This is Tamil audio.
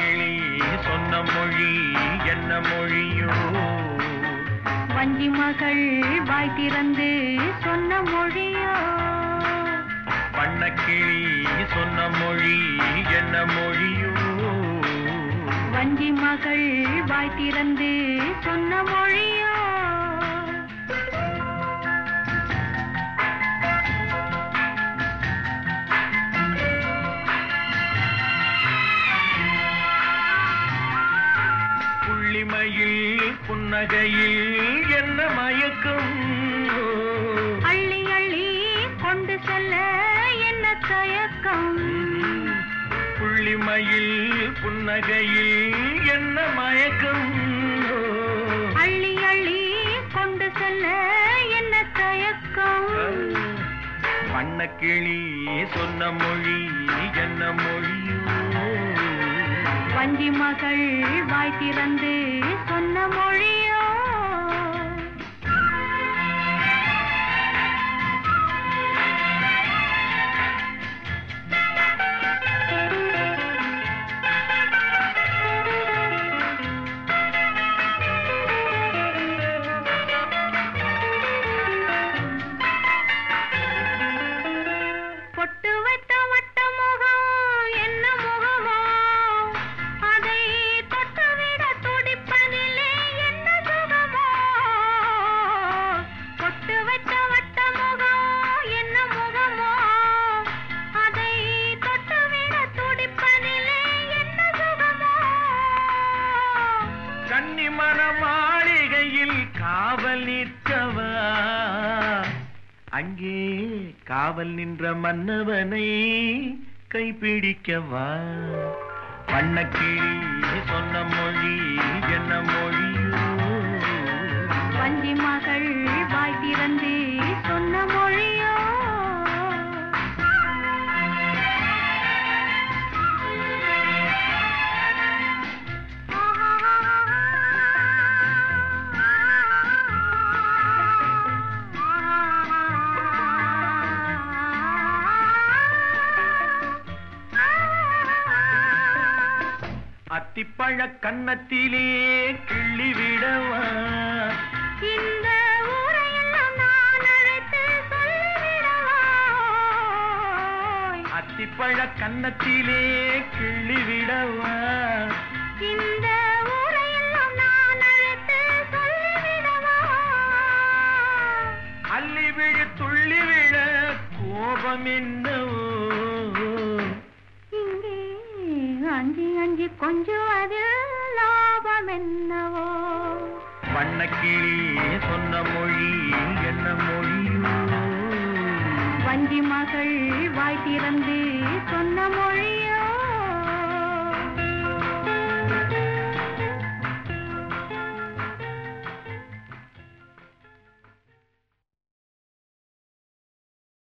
கிளி சொன்ன மொழி என்ன மொழியோ? வஞ்சி மகள் வாய் திறந்து சொன்ன மொழியோ? பண்ணக்கிளி சொன்ன மொழி என்ன மொழியோ? வஞ்சி மகள் வாய் திறந்து சொன்ன மொழியோ? புன்னகையில் என்ன மயக்கம்? அள்ளி அள்ளி கொண்டு செல்ல என்ன தயக்கம்? புள்ளிமையில் புன்னகையில் என்ன மயக்கம்? அள்ளி அள்ளி கொண்டு செல்ல என்ன தயக்கம்? வண்ணக்கிளி சொன்ன மொழி என்ன மொழியோ? வஞ்சி மகள் வாய் திறந்து சொன்ன மொழியோ காவல் நிற்கவா? அங்கே காவல் நின்ற மன்னவனை கைப்பிடிக்கவா? வண்ணக்கிளி சொன்ன மொழி என்ன மொழி? அத்திப்பழ கன்னத்திலே கிள்ளி விடவா? இந்த அத்திப்பழ கன்னத்திலே கிள்ளி விடவா? இந்த அள்ளி விழு துள்ளி விழ கோபம் என்னவோ? அஞ்சி அஞ்சி கொஞ்சுவதில் லாபம் என்னவோ? வண்ணக்கிளி சொன்ன மொழி என்ன மொழியோ? வஞ்சி மகள் வாய் திறந்து சொன்ன மொழியோ?